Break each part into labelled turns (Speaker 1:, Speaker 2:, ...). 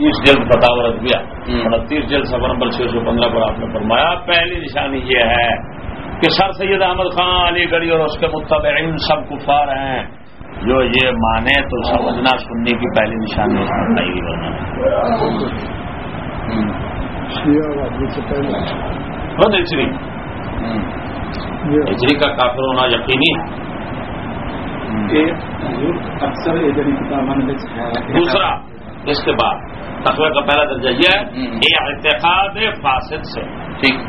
Speaker 1: تیس جلد و رضویہ انتیس جلد سفر نمبر چھ سو پندرہ پر آپ نے فرمایا۔ پہلی نشانی یہ ہے کہ سر سید احمد خان علی گڑھی اور اس کے متبعین سب کفار ہیں۔ جو یہ مانے تو سمجھنا سننے کی پہلی نشانی نہیں ہونا ہچری ہجری کا کافر ہونا یقینی
Speaker 2: اکثر
Speaker 1: دوسرا۔ اس کے بعد تقوی کا پہلا درجہ یہ ہے یہ اعتقاد فاسد سے
Speaker 3: ٹھیک۔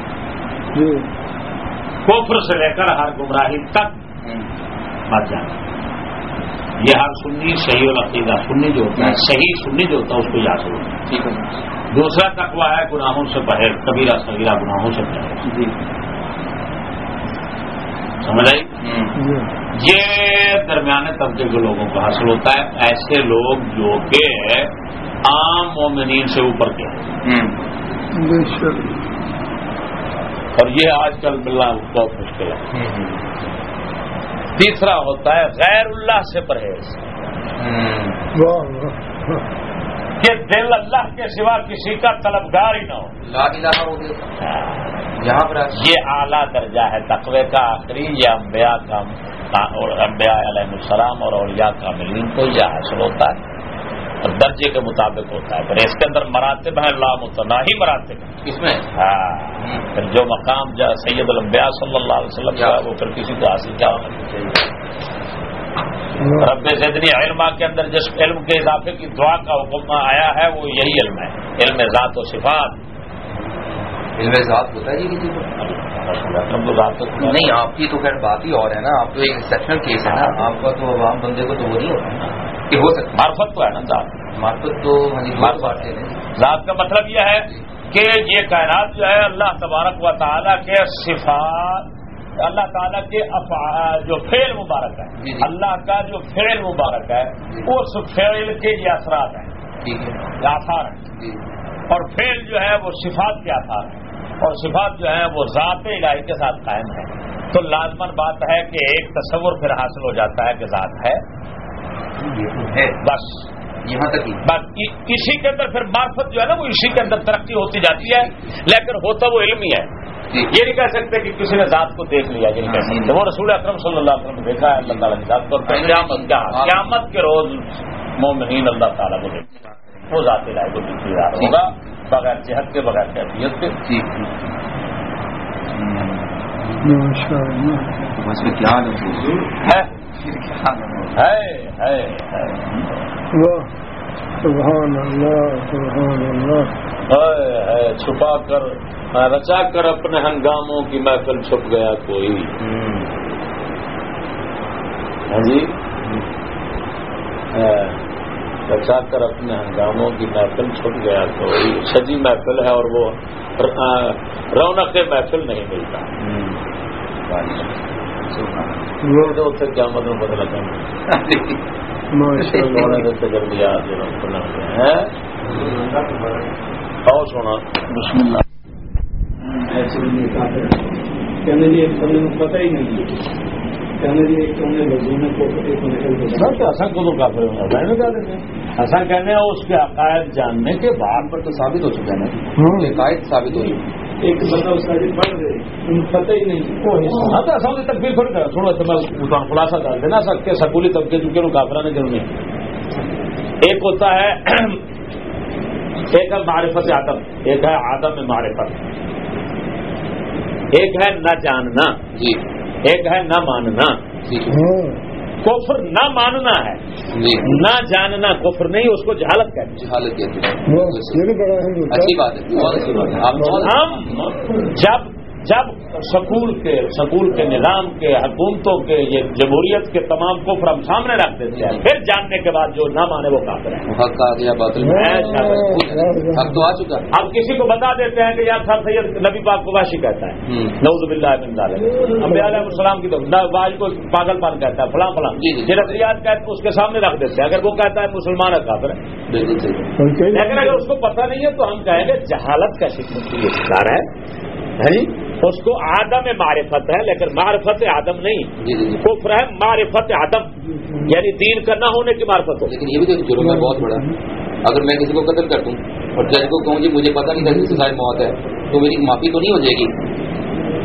Speaker 1: کفر سے لے کر ہر گمراہی تک مت جانا۔ یہ ہر سنی صحیح العقیدہ سنی جو ہوتا ہے صحیح سنی جو ہوتا ہے اس کو یاد ہوتا
Speaker 3: ٹھیک ہے۔
Speaker 1: دوسرا تقوی ہے گناہوں سے پہر کبیرہ سگیرہ گناہوں سے پہر
Speaker 3: جی۔
Speaker 1: سمجھ آئی؟ یہ درمیانے طبقے کے لوگوں کو حاصل ہوتا ہے ایسے لوگ جو کہ عام مومنین سے اوپر کے اور یہ آج کل ملنا بہت مشکل ہے۔ تیسرا ہوتا ہے غیر اللہ سے پرہیز۔ کہ دل اللہ کے سوا کسی کا طلبگار ہی نہ ہو۔
Speaker 3: یہاں پر
Speaker 1: یہ اعلیٰ درجہ ہے تقوی کا آخری یہ انبیاء کا اور انبیاء علیہ السلام اور اولیاء کا ملین کو یہ حاصل ہوتا ہے۔ اور درجے کے مطابق ہوتا ہے۔ پھر اس کے اندر مراتب ہیں متناہی مراتب ہیں۔
Speaker 3: اس میں؟
Speaker 1: ہاں۔ پھر جو مقام جا سید الانبیاء صلی اللہ علیہ وسلم کا وہ پھر کسی کو حاصل کیا ہونا چاہیے۔ رب زدنی علما کے اندر جس علم کے اضافے کی دعا کا حکم آیا ہے وہ یہی علم ہے۔ علم ذات و صفات۔
Speaker 3: علم ذات ہوتا ہے جی کسی کو؟ نہیں آپ کی تو خیر بات ہی اور ہے نا آپ تو ایک ایکسپشنل کیس ہے نا۔ آپ کا تو عوام بندے کو تو وہ نہیں ہوتا۔ کہ ہو سکتا
Speaker 1: معرفت تو ہے نا ذات۔
Speaker 3: مارفت تو جی بات ہے
Speaker 1: ذات کا مطلب یہ ہے کہ یہ کائنات جو ہے اللہ تبارک و تعالیٰ کے صفات اللہ تعالیٰ کے جو فعل مبارک ہے
Speaker 3: جی جی۔
Speaker 1: اللہ کا جو فعل مبارک ہے
Speaker 3: جی۔
Speaker 1: اس فعل کے یہ اثرات ہیں۔ آثار ہیں۔
Speaker 3: جی۔
Speaker 1: اور فعل جو ہے وہ صفات کے آثار ہیں۔ اور صفات جو ہے وہ ذات الہی کے ساتھ قائم ہے تو لازمن بات ہے کہ ایک تصور پھر حاصل ہو جاتا ہے کہ ذات ہے۔
Speaker 3: ہے۔
Speaker 1: بس۔
Speaker 3: یہاں تک ہی۔
Speaker 1: بس۔ اسی کے اندر پھر معرفت جو ہے نا وہ اسی کے اندر ترقی ہوتی جاتی ہے۔ لیکن ہوتا وہ علم ہی ہے۔
Speaker 3: جی۔
Speaker 1: یہ نہیں کہہ سکتے کہ کسی نے ذات کو دیکھ لیا یہ نہیں سکتے۔ وہ رسول اکرم صلی اللہ علیہ وسلم نے دیکھا ہے اللہ تعالیٰ کی ذات کو قیامت۔ کا قیامت کے روز مومنین اللہ تعالیٰ کو دیکھا وہ ذات الہی کو دکھ رہا ہوگا۔ بغیر جہت کے بغیر کیفیت کے۔
Speaker 3: ٹھیک بس میں کیا
Speaker 1: ہے؟ ہے ہے
Speaker 2: سبحان اللہ سبحان اللہ
Speaker 1: ہے چھپا کر رچا کر اپنے ہنگاموں کی محفل چھپ گیا کوئی. ہاں جی؟ رچا کر اپنے ہنگاموں کی محفل چھپ گیا کوئی. سجی محفل ہے اور وہ رونق محفل نہیں ملتا.
Speaker 2: واہ
Speaker 1: تو اتنے کیا مطلب تجربات سونا بسم اللہ
Speaker 4: کہنے پتہ ہی نہیں کہنے لیے کہنے لوگوں کو
Speaker 1: کو تو ہیں اس کے عقائد جاننے کے بعد
Speaker 3: پر تو ثابت ہو چکا ہے
Speaker 2: ہاں۔
Speaker 3: نا قائد ثابت ہو چکا
Speaker 4: ایک بندہ اس کا بھی پڑھ رہے ان پتہ ہی نہیں۔
Speaker 1: ہاں تکبیر تھوڑا خلاصہ ڈال دینا سکتے سکولی طبقے چونکہ ایک ہوتا ہے ایک ہے معرفت آدم ایک ہے آدم معرفت۔ ایک ہے نہ جاننا
Speaker 3: جی۔
Speaker 1: ایک ہے نہ ماننا۔ کفر نہ ماننا ہے
Speaker 3: جی۔
Speaker 1: نہ جاننا کفر نہیں اس کو جہالت کہتے ہیں۔ ہم جب جب سکول کے سکول کے نظام کے حکومتوں کے یہ جمہوریت کے تمام کفر ہم سامنے رکھ دیتے ہیں پھر جاننے کے بعد جو نہ مانے وہ کافر ہے
Speaker 3: حق تو آ چکا۔
Speaker 1: اب کسی کو بتا دیتے ہیں کہ یار سر سید نبی پاک کو واشی کہتا ہے۔ نعوذ باللہ من انبیاء علیہ السلام کی باج کو پاگل پان کہتا ہے فلاں فلاں۔ یہ نظریات کہتے اس کے سامنے رکھ دیتے ہیں۔ اگر وہ کہتا ہے مسلمان ہے کافر ہے۔ لیکن اگر اس کو پتہ نہیں ہے تو ہم کہیں گے جہالت کا شکار ہے۔ اس کو آدم معرفت ہے لیکن معرفت آدم نہیں۔
Speaker 3: جی جی جی۔
Speaker 1: کفر ہے معرفت آدم۔ یعنی دین کا نہ ہونے کی معرفت ہو۔
Speaker 3: لیکن یہ بھی تو ایک جرم ہے بہت بڑا۔ اگر میں کسی کو قتل کر دوں اور جج کو کہوں جی مجھے پتا نہیں تھا کہ سزائے موت ہے تو میری معافی تو نہیں ہو جائے گی۔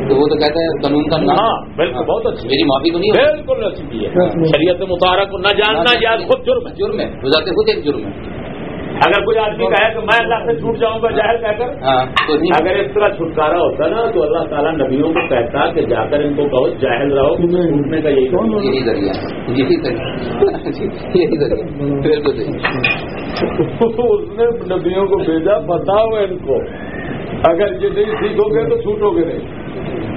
Speaker 3: تو وہ تو کہتا ہے قانون کا نام۔
Speaker 1: ہاں بالکل بہت اچھی۔
Speaker 3: میری معافی تو نہیں
Speaker 1: بالکل اچھی۔ ہے شریعت مطالعہ کو نہ جاننا یہ خود جرم ہے۔
Speaker 3: جرم ہے۔ خود ایک جرم ہے۔
Speaker 1: اگر کوئی آدمی کہے کہ میں اللہ سے چھوٹ جاؤں گا جاہل کہہ کر
Speaker 3: ہاں تو نہیں۔
Speaker 1: اگر اس طرح چھٹکارا ہوتا نا تو اللہ تعالیٰ نبیوں کو کہتا کہ جا کر ان کو کہو جاہل رہو چھوٹنے کا یہی کون
Speaker 3: یہی ذریعہ یہی ذریعہ یہی ذریعہ بالکل صحیح
Speaker 1: اس نے نبیوں کو بھیجا بتاؤ ان کو۔ اگر یہ نہیں سیکھو گے تو چھوٹو گے نہیں۔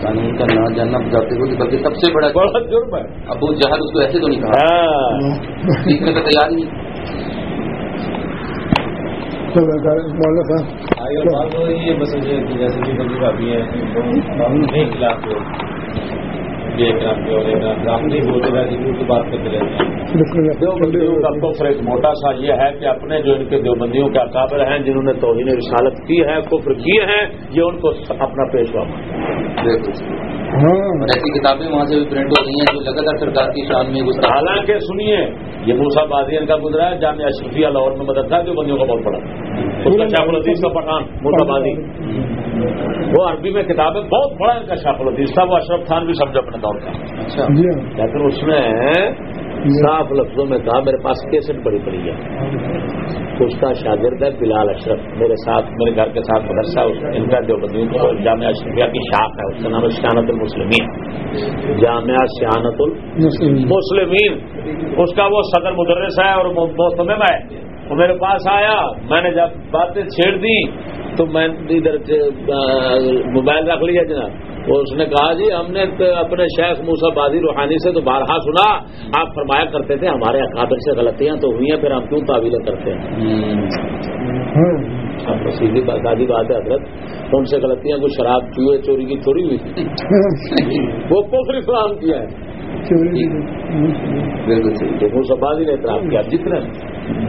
Speaker 3: قانون کا نہ جاننا بتاتے ہو بلکہ سب سے بڑا
Speaker 1: بڑا جرم ہے۔
Speaker 3: ابو جہل اس کو ایسے تو نہیں کہا۔
Speaker 1: ہاں۔
Speaker 3: سیکھنے کا تیار نہیں۔
Speaker 5: بس یہ جیسے کہ نہیں خلاف اور ایک نہیں کی بات کرتے رہتے ہیں۔
Speaker 1: دیوبندیوں کا کفر ایک موٹا سا یہ ہے کہ اپنے جو ان کے دیوبندیوں کے اکابر ہیں جنہوں نے توہین رسالت کی ہے کفر کیے ہیں یہ ان کو اپنا پیشوا
Speaker 2: ہاں۔
Speaker 3: ایسی کتابیں وہاں سے بھی پرنٹ ہو رہی ہیں جو لگاتار سرکار کی شان میں
Speaker 1: حالانکہ سنیے یہ موسا بادین کا گزرا ہے جامعہ اشرفیہ لاہور میں مدد تھا جو بندیوں کا بہت کا شاخ العزیز کا پٹھان موسا بادی وہ عربی میں کتاب ہے بہت بڑا ان کا شاخ العزیز تھا وہ اشرف خان بھی سمجھا اپنے دور کا
Speaker 3: اچھا۔
Speaker 1: لیکن اس نے صاف لفظوں میں کہا میرے پاس کیسٹ بڑی پڑی ہے۔ اس کا شاگرد ہے بلال اشرف۔ میرے ساتھ میرے گھر کے ساتھ مدرسہ ان کا جو جامعہ اشرفیہ کی شاخ ہے۔ اس کا نام ہے شانت المسلمین۔ جامعہ
Speaker 2: مسلم
Speaker 1: المسلمین۔ اس کا وہ صدر مدرس ہے اور موسم ہے وہ میرے پاس آیا۔ میں نے جب باتیں چھیڑ دی تو میں ادھر موبائل رکھ لیا جناب۔ وہ اس نے کہا جی ہم نے تو اپنے شیخ موسا بازی روحانی سے تو بارہا سنا۔ آپ فرمایا کرتے تھے ہمارے اکابر سے غلطیاں تو ہوئی ہیں پھر ہم کیوں تعویلیں کرتے ہیں؟ تو سیدھی بات سادی بات ہے حضرت۔ ان سے غلطیاں کوئی شراب چوہے چوری کی تھوڑی ہوئی تھی۔ وہ کفر اسلام کیا ہے۔
Speaker 2: چوری
Speaker 3: بالکل صحیح۔
Speaker 1: تو موسا بازی نے اعتراف کیا۔ جتنے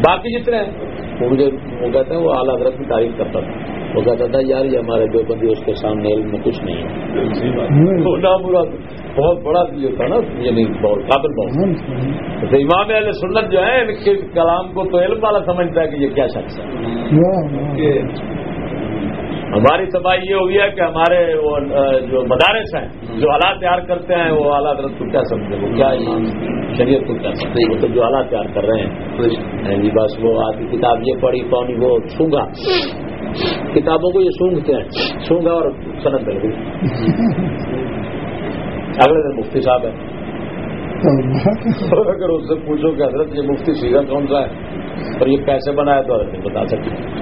Speaker 1: باقی جتنے مجھے وہ کہتے ہیں وہ اعلیٰ حضرت کی تعریف کرتا تھا۔ وہ کہتا تھا یار یہ ہمارے جو بندی اس کے سامنے علم میں کچھ نہیں ہے بہت بڑا یہ تھا نا یعنی بہت قابل بہت۔ تو امام علیہ سنت جو ہے ان کے کلام کو تو علم والا سمجھتا ہے کہ یہ کیا شخص ہے۔ ہماری تباہی یہ ہوئی ہے کہ ہمارے وہ جو مدارس ہیں جو حالات تیار کرتے ہیں وہ اعلیٰ حضرت کو کیا سمجھے؟ وہ کیا امام شریعت کو کیا سمجھے؟ وہ تو جو حالات تیار کر رہے ہیں۔ ہیں جی بس وہ آدھی کتاب یہ پڑھی پانی وہ سونگا۔ کتابوں کو یہ سونگتے ہیں۔ سونگا اور صنعت بن گئی اگلے دن مفتی صاحب ہے اگر اس سے پوچھو کہ حضرت یہ مفتی سیدھا کون سا ہے؟ اور یہ کیسے بنا ہے تو حضرت نہیں بتا سکتی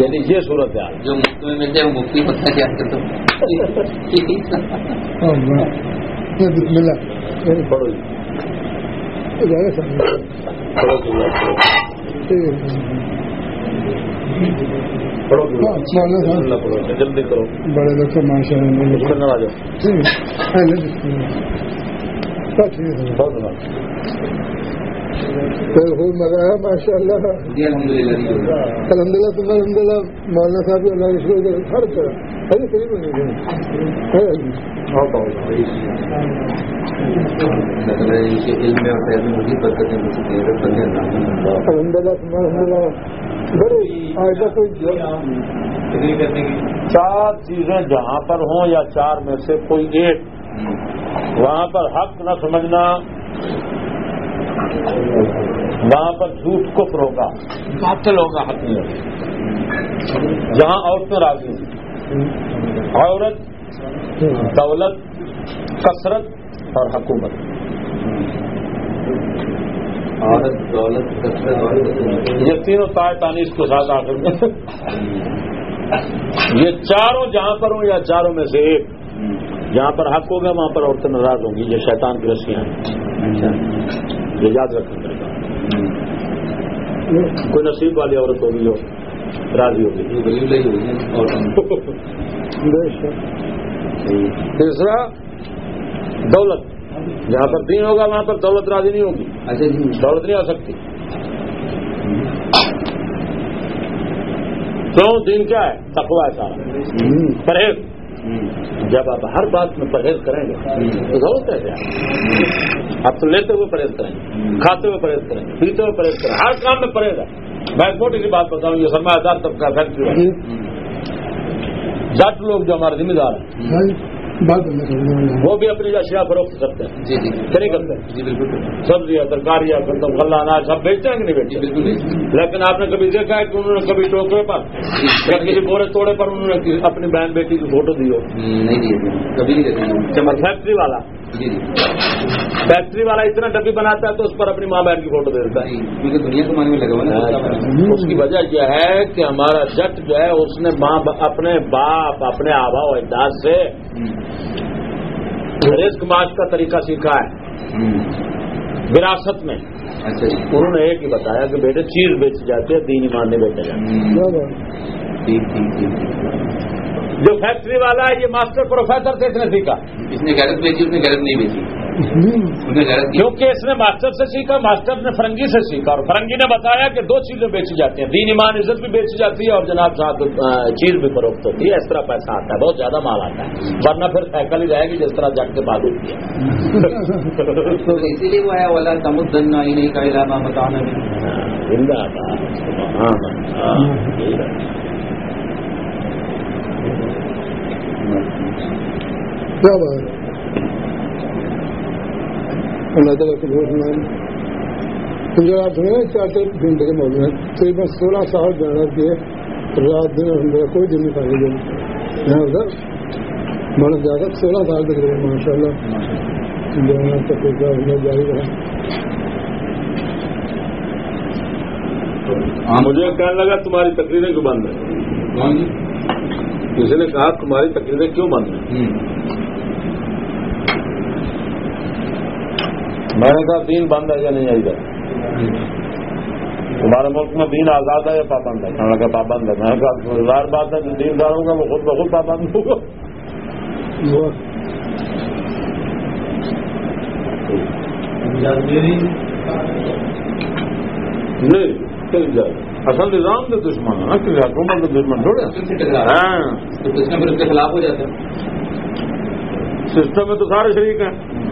Speaker 1: یعنی یہ صورت ہے.
Speaker 3: جو مفت میں ملتے ہیں وہ مفتی ہوتا ہے کیا
Speaker 2: بسم اللہ.
Speaker 1: پڑھو
Speaker 2: ہاں،
Speaker 1: پڑھو جلدی کرو.
Speaker 2: بڑے لوگ سے ماشاء اللہ
Speaker 1: آ جاؤ.
Speaker 2: پہلے
Speaker 1: بہت
Speaker 2: تو خوب مزہ ہے ماشاء اللہ
Speaker 3: جی الحمد للہ
Speaker 2: تم الحمد للہ مولانا صاحب اللہ ہر طرح ارے صحیح بنے الحمد للہ تم الحمد للہ
Speaker 1: چار چیزیں جہاں پر ہوں یا چار میں سے کوئی ایک۔ وہاں پر حق نہ سمجھنا وہاں پر جھوٹ کفر ہوگا۔ قاتل ہوگا حق نہیں ہوگا جہاں عورتیں راضی ہیں عورت دولت کثرت اور حکومت۔
Speaker 3: عورت دولت کثرت اور حکومت۔
Speaker 1: یہ تینوں تائے تانیس کے ساتھ آخر میں۔ یہ چاروں جہاں پر ہوں یا چاروں میں سے ایک۔ جہاں پر حق ہوگا وہاں پر عورتیں ناراض ہوں گی۔ یہ شیطان کی رسیاں ہیں۔ یہ یاد رکھنا پڑے گا کوئی نصیب والی عورت ہوگی جو راضی ہوگی۔ تیسرا دولت۔ جہاں پر دین ہوگا وہاں پر دولت راضی نہیں ہوگی۔
Speaker 3: اچھا جی۔
Speaker 1: دولت نہیں آ سکتی۔ کیوں دین کیا ہے؟ تقوا ہے سارا۔ پرہیز۔ جب آپ ہر بات میں پرہیز کریں گے تو ضرورت ہے آپ تو لیتے ہوئے پرہیز کریں گے کھاتے ہوئے پرہیز کریں گے پیتے ہوئے پرہیز کریں ہر کام میں پرہیز ہے۔ میں موٹی سی بات بتاؤں یہ سرمایہ دار طبقہ فیکٹری
Speaker 2: جی۔
Speaker 1: جٹ لوگ جو ہمارے ذمہ دار ہیں
Speaker 2: جی
Speaker 1: وہ بھی اپنی اشیاء فروخت کرتے ہیں۔
Speaker 3: جی جی۔
Speaker 1: نہیں کرتے
Speaker 3: جی بالکل۔
Speaker 1: سبزیاں ترکاریاں پھر غلہ اناج سب بیچتے ہیں کہ نہیں
Speaker 3: جی
Speaker 1: بیچتے
Speaker 3: بالکل۔ نہیں
Speaker 1: لیکن آپ نے کبھی دیکھا ہے کہ انہوں نے کبھی ٹوکرے پر یا کسی بورے توڑے پر انہوں نے اپنی بہن بیٹی کی فوٹو دی ہو؟
Speaker 3: نہیں تھے کبھی نہیں دیتے
Speaker 1: چمر فیکٹری والا۔
Speaker 3: جی جی
Speaker 1: فیکٹری والا اتنا ڈبی بناتا ہے تو اس پر اپنی ماں بہن کی فوٹو دے دیتا ہے۔
Speaker 3: جی دنیا میں لگا سستا بنا
Speaker 1: اس کی وجہ یہ ہے کہ ہمارا جٹ جو ہے اس نے ماں اپنے باپ اپنے آبا و اجداد سے رزق معاش کا طریقہ سیکھا ہے۔ وراثت میں۔
Speaker 3: اچھا جی۔
Speaker 1: انہوں نے ایک ہی بتایا کہ بیٹے چیز بیچی جاتی ہے دین ایمان نہیں بیچا جاتا
Speaker 2: کیا بات
Speaker 3: ٹھیک ٹھیک ٹھیک۔
Speaker 1: جو فیکٹری والا ہے یہ ماسٹر پروفیسر سے اس نے سیکھا۔
Speaker 3: اس نے غیرت بیچی اس نے غیرت نہیں بیچی۔ کی۔
Speaker 1: کیونکہ اس نے ماسٹر سے سیکھا ماسٹر نے فرنگی سے سیکھا۔ اور فرنگی نے بتایا کہ دو چیزیں بیچی جاتی ہیں۔ دین ایمان عزت بھی بیچی جاتی ہے اور جناب صاحب چیز بھی فروخت ہوتی ہے۔ اس طرح پیسہ آتا ہے بہت زیادہ مال آتا ہے۔ ورنہ پھر سائیکل ہی رہے گی جس طرح جٹ کے بعد ہوتی ہے۔
Speaker 3: اسی لیے وہ ہے والا تمدن نہیں کا علاقہ بتانا
Speaker 1: زندہ تھا سبحان اللہ۔
Speaker 2: کیا بات ہے اللہ تعالیٰ کے بہت مان تو جو آپ سنے چار چار گھنٹے کے ہیں تقریباً سولہ سال محنت کیے رات دن کوئی دن نہیں کھائی گئی یہاں ادھر مانا زیادہ سولہ سال تقریباً ماشاء اللہ ہے تقریباً ہمیں جاری رہا
Speaker 1: مجھے کہنے لگا تمہاری تقریریں کیوں بند
Speaker 3: جی
Speaker 1: کسی نے کہا تمہاری تقریریں کیوں بند ہیں? میں نے کہا دین بند ہے یا نہیں ہے ادھر? تمہارے ملک میں دین آزاد ہے یا پابند ہے؟ کہنے لگا پابند ہے. میں نے کہا ظاہر بات ہے جو دین دار ہوگا وہ خود بخود پابند ہوگا نہیں چل جائے۔ اصل نظام کے دشمن ہے نا کہ حکومت کے دشمن تھوڑے۔ ہاں۔
Speaker 3: اس کے خلاف ہو جاتا ہے۔
Speaker 1: سسٹم میں تو سارے شریک ہیں۔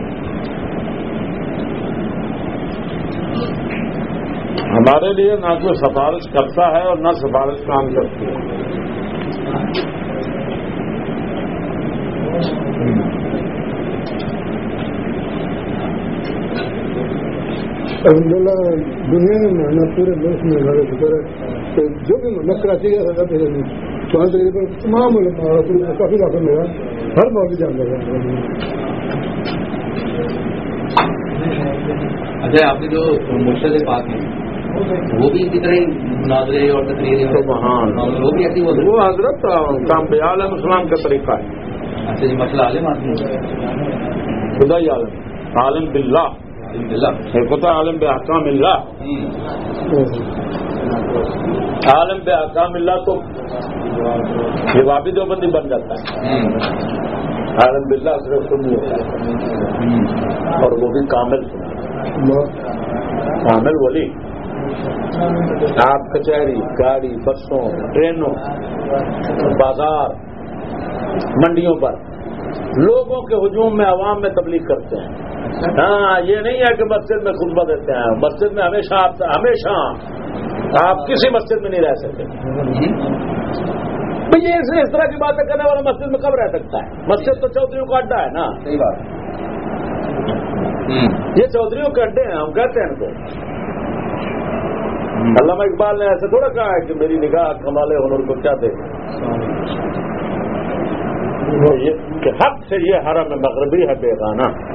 Speaker 1: ہمارے لیے نہ کوئی سفارش کرتا ہے اور نہ سفارش کام کرتی ہے۔
Speaker 2: الحمد للہ دنیا میں محنت پورے ملک میں ہمارے شکر ہے تو جو بھی میں کراچی کا تھا پہلے دن وہاں تقریباً تمام کافی لاکھوں میں ہر موقع جان لگا
Speaker 3: اچھا آپ کے جو مرشد پاک ہیں وہ بھی اسی طرح ہی مناظرے اور تقریریں اور وہ بھی ایسی وہ
Speaker 1: حضرت کام عالم اسلام کا طریقہ ہے۔
Speaker 3: اچھا جی مسئلہ عالم آدمی
Speaker 1: خدا ہی عالم عالم باللہ۔
Speaker 3: الحمد
Speaker 1: عالم بے حکام اللہ. عالم بے حکام اللہ تو یہ واپی دیوبندی بن جاتا ہے. عالم باللہ صرف سنی ہوتا ہے. اور وہ بھی کامل. کامل ولی. آپ کچہری، گاڑی، بسوں، ٹرینوں، بازار، منڈیوں پر لوگوں کے ہجوم میں عوام میں تبلیغ کرتے ہیں۔ ہاں یہ نہیں ہے کہ مسجد میں خطبہ دیتے ہیں۔ مسجد میں ہمیشہ آپ ہمیشہ آپ کسی مسجد میں نہیں رہ سکتے۔ بھئی یہ اس طرح کی باتیں کرنے والا مسجد میں کب رہ سکتا ہے؟ مسجد تو چودھریوں کا اڈا ہے نا۔
Speaker 3: صحیح بات۔
Speaker 1: یہ چودھریوں کے اڈے ہیں ہم کہتے ہیں ان کو۔ علامہ اقبال نے ایسے تھوڑا کہا ہے کہ میری نگاہ کمالے ہنر کو کیا دے یہ کہ حق سے یہ حرم مغربی ہے بیگانہ۔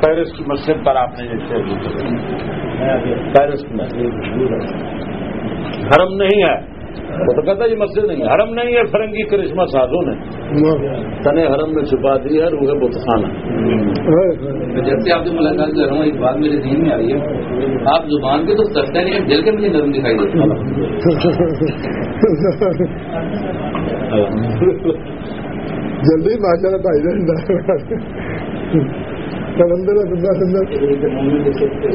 Speaker 1: پیرس کی مسجد پر آپ نے یہ۔ پیرس میں حرم نہیں ہے۔ وہ تو کہتا ہے یہ مسجد نہیں ہے۔ حرم نہیں ہے فرنگی کرشمہ سازوں نے۔ تنے حرم میں چھپا دی ہے روح بتخانہ
Speaker 3: تو جب سے آپ سے ملاقات کر رہا ہوں ایک بات میرے ذہن میں آ رہی ہے۔ آپ زبان کے تو سچتا نہیں ہے دل کے مجھے نرم دکھائی دیتا
Speaker 2: جلدی ماشاء اللہ بھائی جان سمندر سندر سندر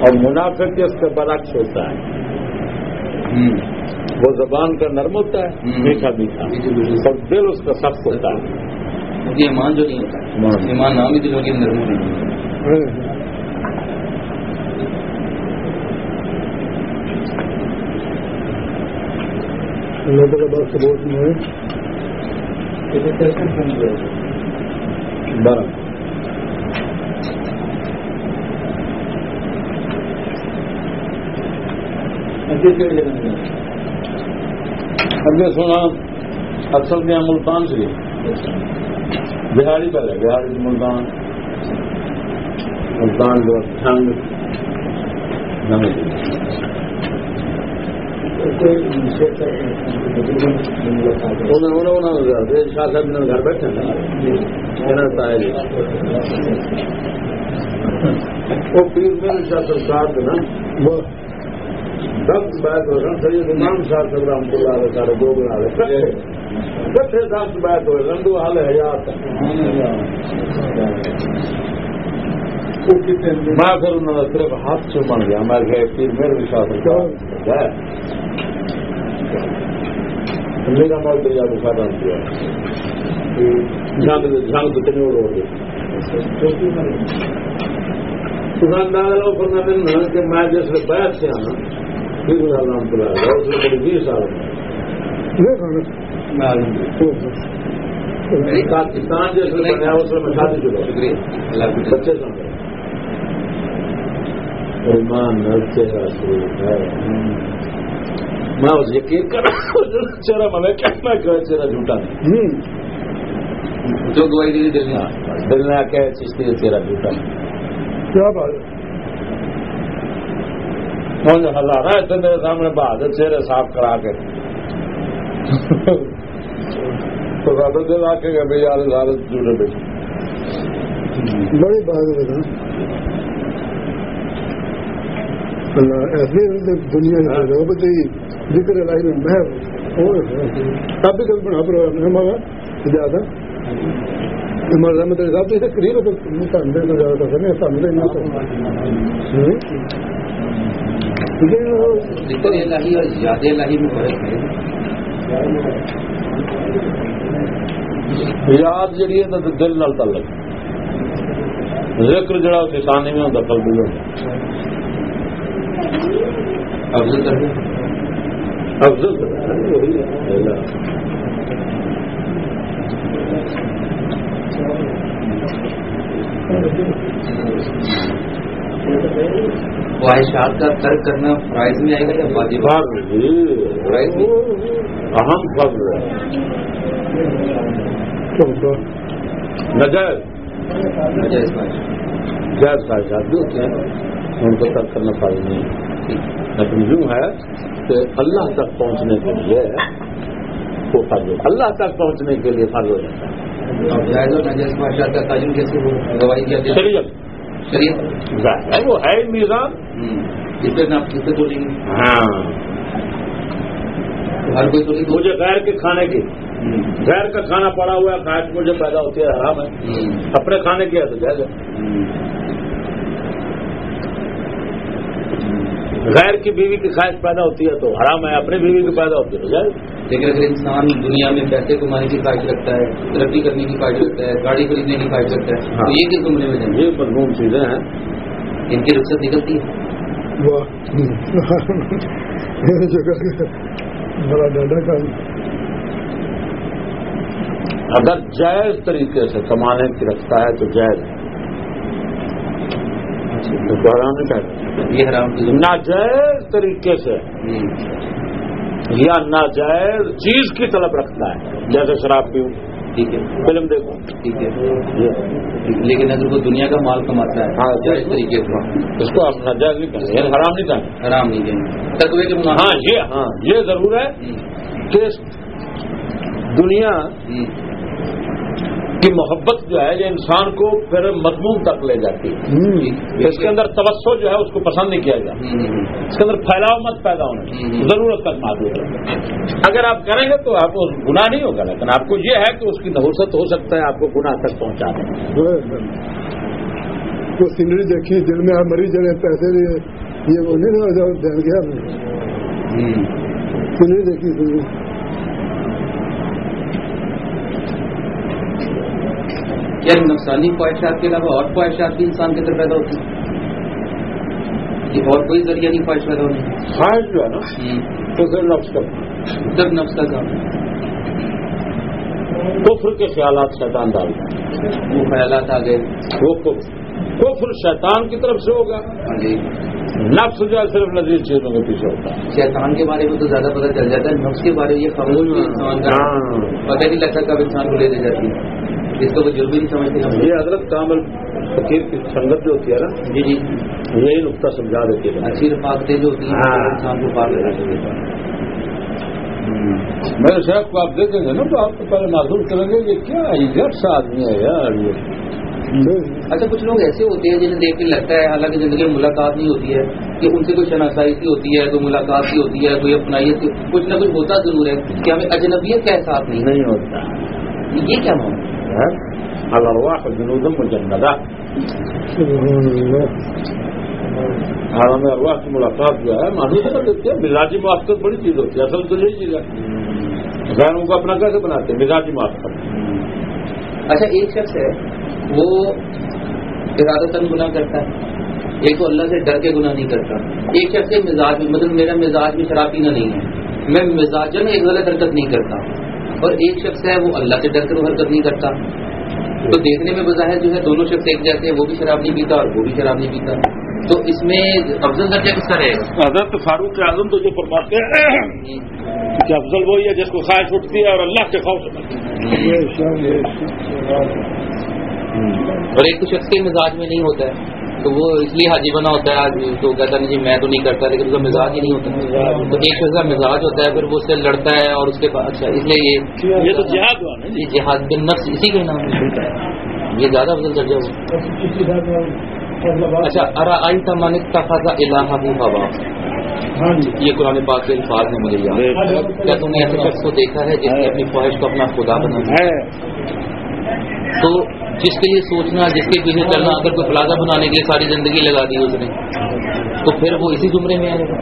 Speaker 1: اور منافق اس کے برعکس ہوتا ہے۔ وہ زبان کا نرم ہوتا ہے۔ میٹھا میٹھا اور دل اس کا سخت ہوتا ہے۔
Speaker 3: ایمان جو نہیں ہوتا ہے ایمان نام ہی دلوں کے اندر نہیں ہے
Speaker 2: اللہ بات میں ہے۔
Speaker 1: بارہ اگے سنا اصل میں ملتان سے۔ بہاڑی پہلے بہاڑی سے ملتان۔ ملتان جو ٹھنڈ۔ شاہ صاحب نے گھر بیٹھے وہ پیر میرے شاہ سرکار تھے نا۔
Speaker 2: وہ
Speaker 1: دس بیت ہو رہا سید امام شاہ صاحب رحمۃ اللہ علیہ سارے دو بنا رہے کٹھے دس بیت ہوئے رندو حال حیات۔ میں پھر انہوں نے صرف ہاتھ سے بن گیا میں کہ پیر میرے بھی شاہ سرکار میرا مال دریا کو فائدہ کیا جنگ جنگ تو تین ہو گئے۔ دکاندار لوگ کہ میں جس بیت سے آنا پھر نام پلا اس میں میری بیس سال پاکستان جس میں بنایا اس میں شادی شروع
Speaker 3: شکریہ۔
Speaker 1: بچے سامنے ایمان چہرہ شروع ہے۔ میں اس یقین کر چہرہ میں کہنا کہ چہرہ جھوٹا نہیں
Speaker 3: جو گواہی دی دل نے
Speaker 1: دل نے کہہ چیز چہرہ جھوٹا نہیں
Speaker 2: کیا بات
Speaker 1: مجھے ہلا رہا ہے تو میرے سامنے بہادر چہرے صاف کرا کے تو دل آ کے بھائی یار سارے جھوٹے بیٹھے
Speaker 2: بڑی بات ہے نا اللہ ایسے دنیا ذکر الہی میں میں اب بھی کبھی بنا پروگرام ہمارا زیادہ ہمارا رحمت علی صاحب تو اسے قریب ہے تو سامنے تو زیادہ کرتے ہیں سامنے نہیں
Speaker 3: ذکر الہی اور یاد الہی میں فرق ہے
Speaker 1: یاد جڑی ہے تو دل نال تعلق ذکر جڑا اس لسانے میں ہوتا قلب میں ہوتا
Speaker 3: افضل۔ خواہشات کا ترک کرنا فرائض میں آئے گا یا واجب
Speaker 1: فرض جی
Speaker 3: فرائض میں
Speaker 1: اہم ہے۔ نجائز۔
Speaker 3: نجائز خواہش
Speaker 1: جائز خواہشات بھی ہوتے ہیں۔ ان کو ترک کرنا فرض نہیں ہے۔ لیکن یوں ہے کہ اللہ تک پہنچنے کے لیے وہ فرض ہو اللہ تک پہنچنے کے لیے فرض ہو جاتا ہے۔ وہ ہے میزان۔
Speaker 3: اس پہ آپ کس سے بولیں گے
Speaker 1: ہاں۔
Speaker 3: ہر کوئی
Speaker 1: مجھے غیر کے کھانے کی۔ غیر کا کھانا پڑا ہوا ہے خواہش مجھے پیدا ہوتی ہے حرام ہے۔ اپنے کھانے کی ہے تو جائز ہے۔ غیر کی بیوی کی خواہش پیدا ہوتی ہے تو حرام ہے اپنی بیوی کی پیدا ہوتی ہے
Speaker 3: لیکن اگر انسان دنیا میں پیسے کمانے کی خواہش رکھتا ہے ترقی کرنے کی خواہش رکھتا ہے گاڑی خریدنے کی خواہش رکھتا ہے
Speaker 1: ہاں۔
Speaker 3: تو یہ کس عمرے میں جائیں گے
Speaker 1: یہ مضمون چیزیں ہیں۔
Speaker 3: ان کی رخصت نکلتی ہے۔
Speaker 2: واہ جگہ بڑا ڈاڈا کا
Speaker 1: اگر جائز طریقے سے کمانے کی رکھتا ہے تو جائز۔ نہیں کہتے
Speaker 3: یہ حرام کی
Speaker 1: ناجائز طریقے سے یا ناجائز چیز کی طلب رکھتا ہے جیسے شراب پیوں
Speaker 3: ٹھیک ہے۔
Speaker 1: فلم دیکھو۔
Speaker 3: ٹھیک ہے۔ لیکن اگر وہ دنیا کا مال کماتا ہے
Speaker 1: ہاں،
Speaker 3: جائز طریقے سے۔
Speaker 1: اس کو آپ ناجائز نہیں کہیں۔ یعنی حرام نہیں کہیں۔
Speaker 3: حرام نہیں دیں گے تقوی کے منافع
Speaker 1: ہاں یہ ہاں یہ ضرور ہے کہ دنیا کی محبت جو ہے یہ انسان کو پھر مضمون تک لے جاتی ہے۔ اس کے اندر توسع جو ہے اس کو پسند نہیں کیا جاتا۔ اس کے اندر پھیلاؤ مت پیدا ہونا ضرورت تک محدود ہے۔ اگر آپ کریں گے تو آپ کو گناہ نہیں ہوگا لیکن آپ کو یہ ہے کہ اس کی نحوست ہو سکتا ہے آپ کو گناہ تک پہنچا دیں
Speaker 2: وہ سینری دیکھی دل میں آپ مری جڑے پیسے یہ وہ نہیں گیا۔ سینری دیکھی
Speaker 3: کیا نفسانی خواہشات کے علاوہ اور خواہشات بھی انسان کے اندر پیدا ہوتی ہیں؟ کہ اور کوئی ذریعہ نہیں خواہش پیدا ہونے
Speaker 1: خواہش جو ہے نا تو نفس کا۔
Speaker 3: صرف نفس کا کام۔
Speaker 1: کفر کے خیالات شیطان ہے
Speaker 3: وہ خیالات آ گئے۔
Speaker 1: وہ کفر۔ شیطان کی طرف سے ہوگا۔
Speaker 3: ہاں جی۔
Speaker 1: نفس جو ہے صرف لذیذ چیزوں کے پیچھے ہوتا ہے۔
Speaker 3: شیطان کے بارے میں تو زیادہ پتہ چل جاتا ہے نفس کے بارے میں یہ کا۔
Speaker 1: ہاں۔
Speaker 3: پتہ نہیں لگتا کب انسان کو لے دے جاتی ہے۔ اس کو ہی نہیں سمجھتے ہم
Speaker 1: یہ حضرت کامل فقیر کی سنگت جو ہوتی ہے نا
Speaker 3: جی جی۔
Speaker 1: یہی نقطہ سمجھا دیتی ہے
Speaker 3: اچھی رفاقتیں جو ہوتی ہیں انسان کو پار دیتی ہیں
Speaker 1: میرے صاحب کو آپ دیکھیں گے نا تو آپ کو پہلے محسوس کریں گے کہ کیا عجب سا آدمی ہے یار یہ۔
Speaker 3: اچھا کچھ لوگ ایسے ہوتے ہیں جنہیں دیکھ کے لگتا ہے حالانکہ زندگی میں ملاقات نہیں ہوتی ہے کہ ان سے کوئی شناسائی سی ہوتی ہے کوئی ملاقات سی ہوتی ہے کوئی اپنائیت کچھ نہ کچھ ہوتا ضرور ہے کہ ہمیں اجنبیت کا احساس نہیں
Speaker 1: ہوتا۔
Speaker 3: یہ کیا معاملہ
Speaker 1: الارواح جنود مجندہ عالم ارواح کی ملاقات جو ہے، معلوم کر دیتے ہیں، مزاجی موافقت بڑی چیز ہوتی ہے، اصل تو یہی چیز ہے۔ غیروں کو اپنا کیسے بناتے ہیں؟ مزاجی موافقت
Speaker 3: اچھا ایک شخص ہے، وہ ارادتاً گناہ کرتا ہے، ایک تو اللہ سے ڈر کے گناہ نہیں کرتا۔ ایک شخص کے مزاج میں مطلب میرا مزاج بھی شراب پینا نہیں ہے، میں مزاجن ایک غلط حرکت نہیں کرتا۔ اور ایک شخص ہے وہ اللہ سے ڈر کر وہ حرکت نہیں کرتا۔ تو دیکھنے میں بظاہر جو ہے دونوں شخص ایک جیسے ہیں وہ بھی شراب نہیں پیتا اور وہ بھی شراب نہیں پیتا۔ تو اس میں افضل درجہ کس کا رہے گا؟
Speaker 1: حضرت فاروق اعظم تو جو فرماتے ہیں کہ افضل وہی ہے جس کو خواہش اٹھتی ہے اور اللہ کے خوف
Speaker 3: اور ایک تو شخص کے مزاج میں نہیں ہوتا ہے۔ تو وہ اس لیے حاجی بنا ہوتا ہے تو کہتا ہے جی میں تو نہیں کرتا لیکن اس کا مزاج ہی نہیں ہوتا۔ تو ایک شخص کا مزاج ہوتا ہے پھر وہ اس سے لڑتا ہے اور اس کے بعد اچھا اس لیے یہ
Speaker 1: تو جہاد ہوا نا
Speaker 3: یہ جہاد بن نفس اسی کے نام ہے یہ زیادہ افضل درجہ ہوا۔ اچھا ارا آئی کا مانک تفاظا الہ ابو ہوا۔
Speaker 2: ہاں جی۔
Speaker 3: یہ قرآن پاک کے الفاظ ہیں مجھے یاد کیا تم نے ایسے شخص کو دیکھا ہے جس نے اپنی خواہش کو اپنا خدا بنا تو جس کے لیے سوچنا، جس کے پیچھے چلنا اگر کوئی پلازا بنانے کے لیے ساری زندگی لگا دی اس نے۔ تو پھر وہ اسی زمرے میں آئے گا۔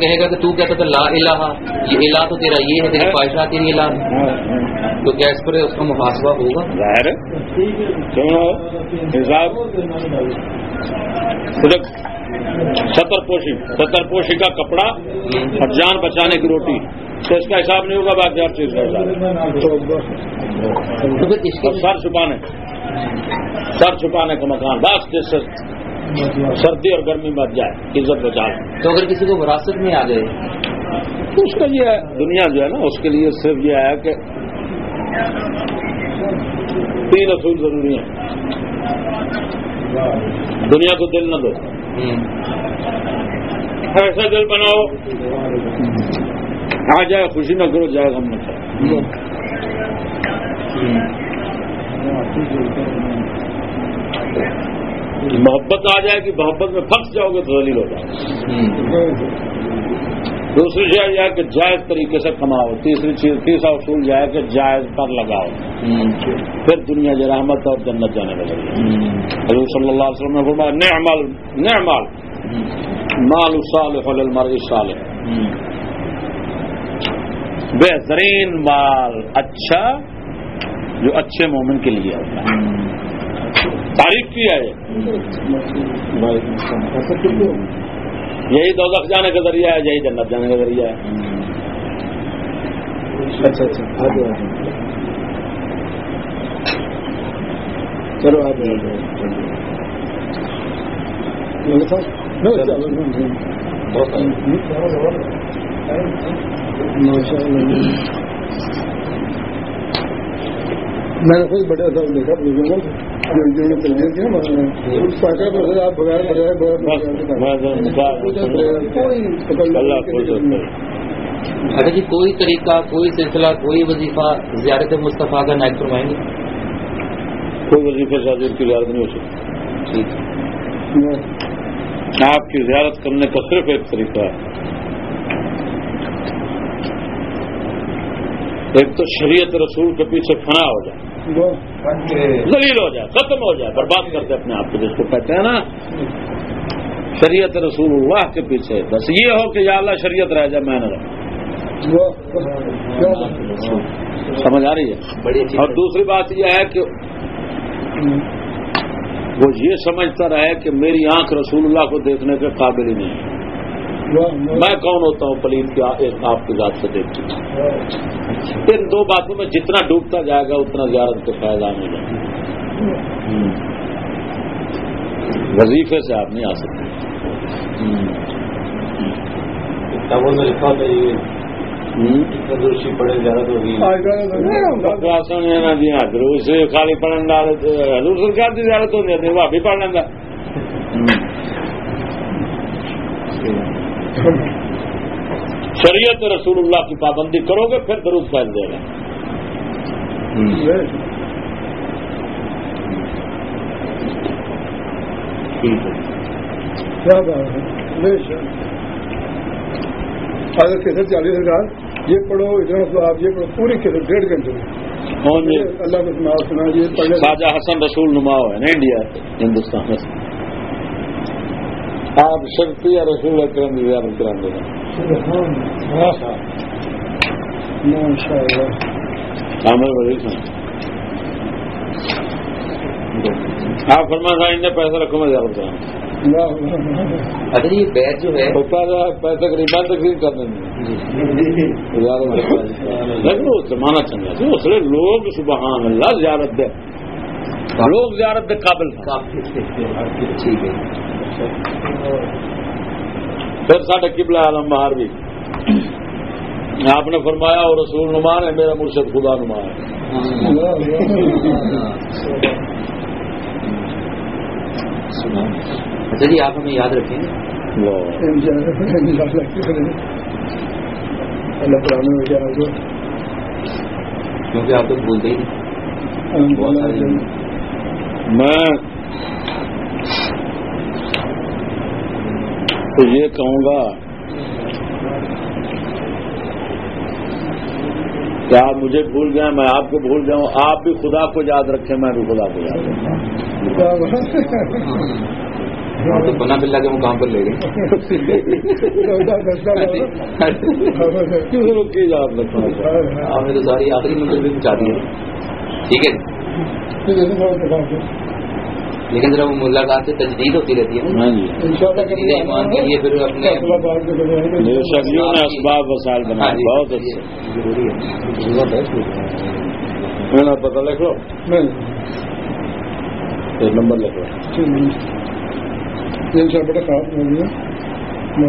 Speaker 3: کہے گا کہ تو کہتا تھا لا الہ یہ الہ تو تیرا یہ ہے تیری خواہشات تیری الہ ہے۔ تو کیا اس پر اس کا محاسبہ ہوگا؟
Speaker 1: ظاہر ہے۔ ستر پوشی ستر پوشی کا کپڑا اور جان بچانے کی روٹی۔ تو اس کا حساب نہیں ہوگا باقی ہر چیز کا حساب سر چھپانے۔ سر چھپانے کا مکان بس جس سے سردی اور گرمی بچ جائے عزت بچا
Speaker 3: تو اگر کسی کو وراثت میں آ گئے؟
Speaker 1: تو اس کا یہ ہے دنیا جو ہے نا اس کے لیے صرف یہ ہے کہ تین اصول ضروری ہیں۔ دنیا کو دل نہ دو۔ ایسا دل بناؤ آ جائے خوشی نہ کرو جائے غم نہ کرو محبت آ جائے کہ محبت میں پھنس جاؤ گے تو ذلیل ہو جاؤ دوسری چیز یہ ہے کہ جائز طریقے سے کماؤ۔ تیسری چیز، تیسرا اصول یہ ہے کہ جائز پر لگاؤ۔ پھر دنیا جو رحمت اور جنت جانے لگے۔ حضور صلی اللہ علیہ وسلم نے فرمایا نعمل نعمل مال صالح للمرء صالح۔ بہترین مال اچھا جو اچھے مومن کے لیے ہوتا ہے۔ تعریف کی ہے۔ یہ یہی دوزخ جانے کا ذریعہ ہے یہی جنت جانے کا ذریعہ ہے۔
Speaker 2: اچھا اچھا آگے چلو آگے ماشاء اللہ میں نے خود بڑے دیکھا بزرگوں
Speaker 3: اچھا جی کوئی طریقہ کوئی سلسلہ کوئی وظیفہ زیارت مصطفیٰ کا نائب فرمائیں گے
Speaker 1: کوئی سے حضور کی زیارت نہیں ہو سکتی۔
Speaker 3: ٹھیک۔
Speaker 1: آپ کی زیارت کرنے کا صرف ایک طریقہ ہے۔ ایک تو شریعت رسول کے پیچھے فنا ہو جائے۔ ذلیل ہو جائے ختم ہو جائے برباد کرتے اپنے آپ کو جس کو کہتے ہیں نا شریعت رسول اللہ کے پیچھے۔ بس یہ ہو کہ یا اللہ شریعت رہ جائے میں نہ سمجھ آ رہی ہے؟ اور دوسری بات یہ ہے کہ وہ یہ سمجھتا رہے کہ میری آنکھ رسول اللہ کو دیکھنے کے قابل ہی نہیں ہے۔ میں کون ہوتا ہوں پلیت کی ایک آپ کی ذات سے دیکھ چکا ان دو باتوں میں جتنا ڈوبتا جائے گا اتنا زیارت کے فائدہ ملے گا۔ وظیفے سے آپ نہیں آ سکتے۔
Speaker 5: کتابوں میں لکھا زیادہ
Speaker 1: خالی پڑھن والے تو حضور سرکار کی زیارت ہوتی ہے بھی پڑھ لینا۔ شریعت رسول اللہ کی پابندی کرو گے پھر درود پھیل دے گا۔ ٹھیک ہے
Speaker 2: کیا بات ہے اگر چالیس سرکار یہ پڑھو اتنا آپ یہ پڑھو پوری کیسے ڈیڑھ گھنٹے
Speaker 1: جی۔
Speaker 2: اللہ کو سنا سنا یہ
Speaker 1: خواجہ حسن رسول نما ہے نا انڈیا ہندوستان میں۔ آپ شرطی یا رسول اکرم کی زیارت کرا دے صاحب۔ آپ فرما تھا انہیں پیسہ رکھو میں زیارت کراؤں
Speaker 3: اچھا جی یہ بیت جو ہے۔
Speaker 1: پیسہ پیسہ قریبا تقسیم کر دیں گے زمانہ چنگا سی اس لیے لوگ سبحان اللہ زیارت دے۔ لوگ زیارت دے قابل
Speaker 3: ٹھیک ہے۔
Speaker 1: پھر ساڈے قبلہ عالم بہار بھی آپ نے فرمایا اور رسول نمان ہے میرا مرشد خدا نما ہے
Speaker 3: اچھا جی آپ ہمیں یاد رکھیں کیونکہ آپ تو بولتے ہی
Speaker 1: میں تو یہ کہوں گا کہ آپ مجھے بھول جائیں میں آپ کو بھول جاؤں آپ بھی خدا کو یاد رکھیں میں بھی خدا کو یاد رکھوں۔
Speaker 3: تو بنا بلا کے مقام پر لے گئے۔
Speaker 1: یاد
Speaker 3: آپ نے تو ساری آخری منزل بھی پہنچا دی ہے۔ ٹھیک ہے۔ لیکن ذرا وہ ملاقات سے تجدید ہوتی رہتی ہے نا
Speaker 1: ہاں جی۔
Speaker 3: تجدید ایمان کے لیے پھر اپنے
Speaker 1: شکیوں نے اسباب وسائل
Speaker 3: ہاں
Speaker 1: بنائے
Speaker 3: جی،
Speaker 1: بہت اچھے۔
Speaker 3: ضروری ہے
Speaker 1: پتہ لکھ لو ایک نمبر لکھ لو
Speaker 2: بڑا خاص ہو گیا میں